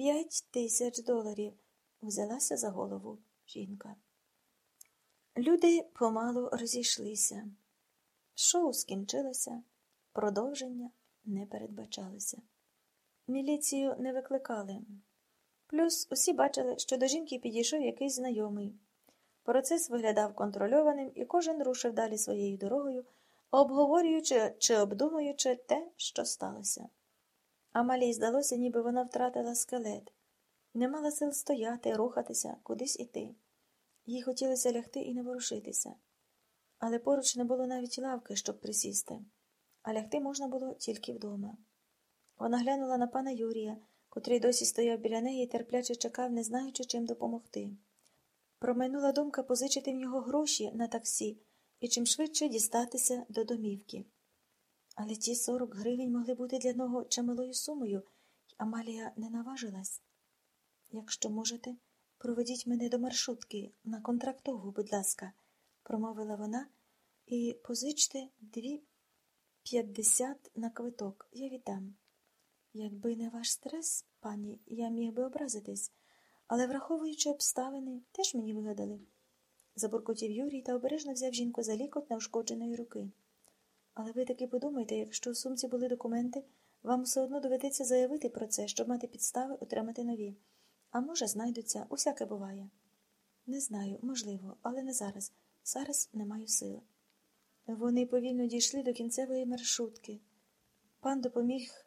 П'ять тисяч доларів. Взялася за голову жінка. Люди помалу розійшлися. Шоу скінчилося, продовження не передбачалося. Міліцію не викликали. Плюс усі бачили, що до жінки підійшов якийсь знайомий. Процес виглядав контрольованим, і кожен рушив далі своєю дорогою, обговорюючи чи обдумуючи те, що сталося. Амалії здалося, ніби вона втратила скелет, не мала сил стояти, рухатися, кудись іти. Їй хотілося лягти і не ворушитися. Але поруч не було навіть лавки, щоб присісти, а лягти можна було тільки вдома. Вона глянула на пана Юрія, котрий досі стояв біля неї і терпляче чекав, не знаючи, чим допомогти. Промайнула думка позичити в нього гроші на таксі і чим швидше дістатися до домівки. Але ті сорок гривень могли бути для нього чималою сумою, і Амалія не наважилась. Якщо можете, проведіть мене до маршрутки на контрактову, будь ласка, промовила вона, і позичте дві п'ятдесят на квиток. Я віддам. Якби не ваш стрес, пані, я міг би образитись, але, враховуючи обставини, теж мені вигадали. Забуркотів Юрій та обережно взяв жінку за лікот неушкодженої руки. Але ви таки подумайте, якщо в сумці були документи, вам все одно доведеться заявити про це, щоб мати підстави отримати нові. А може, знайдуться, усяке буває. Не знаю, можливо, але не зараз. Зараз не маю сил. Вони повільно дійшли до кінцевої маршрутки. Пан допоміг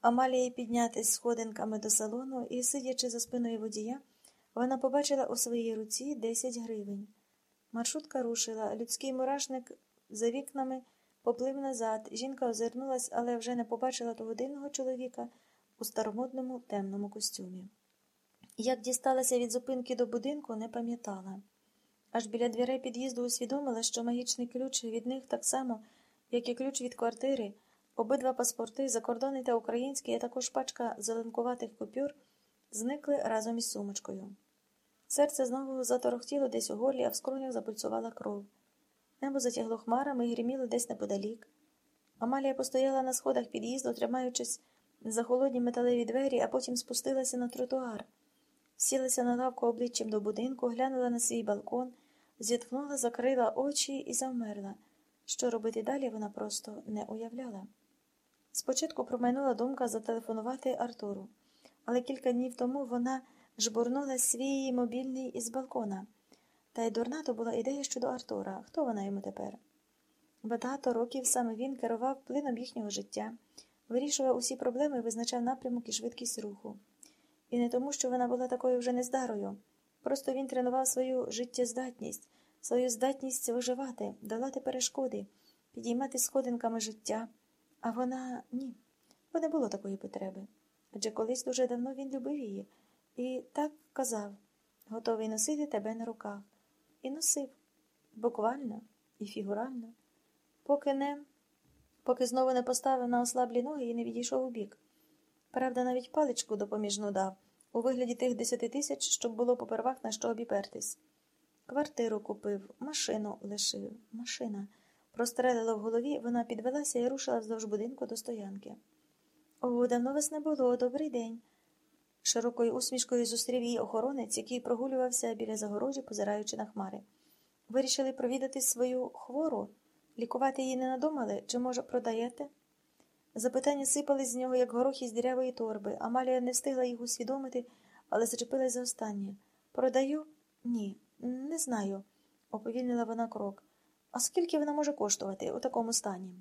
Амалії піднятись сходинками до салону і, сидячи за спиною водія, вона побачила у своїй руці 10 гривень. Маршрутка рушила, людський мурашник за вікнами поплив назад. Жінка озирнулась, але вже не побачила того дивного чоловіка у старомодному темному костюмі. Як дісталася від зупинки до будинку, не пам'ятала. Аж біля дверей під'їзду усвідомила, що магічний ключ від них так само, як і ключ від квартири, обидва паспорти, закордонний та український, а також пачка зеленкуватих купюр, зникли разом із сумочкою. Серце знову заторохтіло десь у горлі, а в скронях запульсувала кров. Небо затягло хмарами і гриміло десь неподалік. Амалія постояла на сходах під'їзду, тримаючись за холодні металеві двері, а потім спустилася на тротуар, сілася на лавку обличчям до будинку, глянула на свій балкон, зітхнула, закрила очі і завмерла. Що робити далі, вона просто не уявляла. Спочатку промайнула думка зателефонувати Артуру, але кілька днів тому вона жбурнула свій мобільний із балкона. Та й дурна то була ідея щодо Артура. Хто вона йому тепер? Багато років саме він керував плином їхнього життя, вирішував усі проблеми і визначав напрямок і швидкість руху. І не тому, що вона була такою вже нездарою. Просто він тренував свою життєздатність, свою здатність виживати, долати перешкоди, підіймати сходинками життя. А вона ні, бо не було такої потреби. Адже колись дуже давно він любив її і так казав готовий носити тебе на руках. І носив буквально і фігурально, поки не, поки знову не поставив на ослаблі ноги і не відійшов у бік. Правда, навіть паличку допоміжну дав у вигляді тих десяти тисяч, щоб було попервах на що обіпертись. Квартиру купив, машину лишив, машина. Прострелила в голові, вона підвелася і рушила вздовж будинку до стоянки. О, давно вас не було, добрий день. Широкою усмішкою зустрів її охоронець, який прогулювався біля загорожі, позираючи на хмари. Вирішили провідати свою хвору, лікувати її не надумали, чи, може, продаєте? Запитання сипались з нього, як горохи з дірявої торби. Амалія не встигла їх усвідомити, але зачепилась за останнє. Продаю? Ні, не знаю, оповільнила вона крок. А скільки вона може коштувати у такому стані?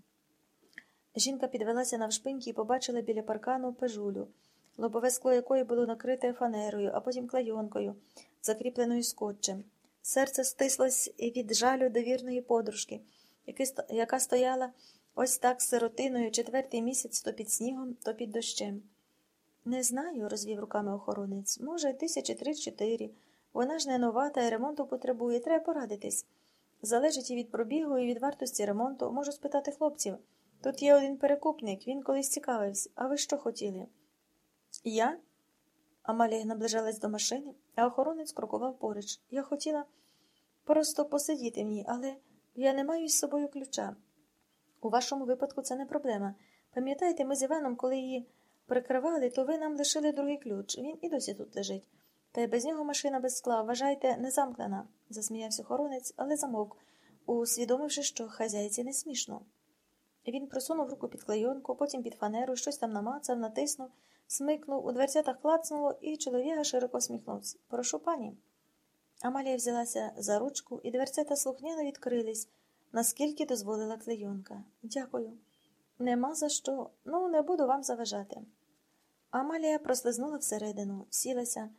Жінка підвелася навшпиньки і побачила біля паркану пежулю, лобове скло якої було накрите фанерою, а потім клейонкою, закріпленою скотчем. Серце стислось від жалю до вірної подружки, яка стояла ось так сиротиною четвертий місяць то під снігом, то під дощем. Не знаю, розвів руками охоронець. Може, тисячі три-чотири. Вона ж не нова та й ремонту потребує, треба порадитись. Залежить і від пробігу, і від вартості ремонту. Можу спитати хлопців. Тут є один перекупник, він колись цікавився. А ви що хотіли? Я? Амалія наближалась до машини, а охоронець крокував поруч. Я хотіла просто посидіти в ній, але я не маю з собою ключа. У вашому випадку це не проблема. Пам'ятаєте, ми з Іваном, коли її прикривали, то ви нам лишили другий ключ. Він і досі тут лежить. Та й без нього машина без скла, вважайте, не замкнена, засміявся охоронець, але замовк, усвідомивши, що хазяйці не смішно. Він просунув руку під клейонку, потім під фанеру, щось там намацав, натиснув, смикнув, у дверцятах клацнуло, і чоловіка широко сміхнувся. Прошу пані. Амалія взялася за ручку, і дверцята слухняно відкрились, наскільки дозволила клейонка. Дякую. Нема за що. Ну, не буду вам заважати. Амалія прослизнула всередину, сілася,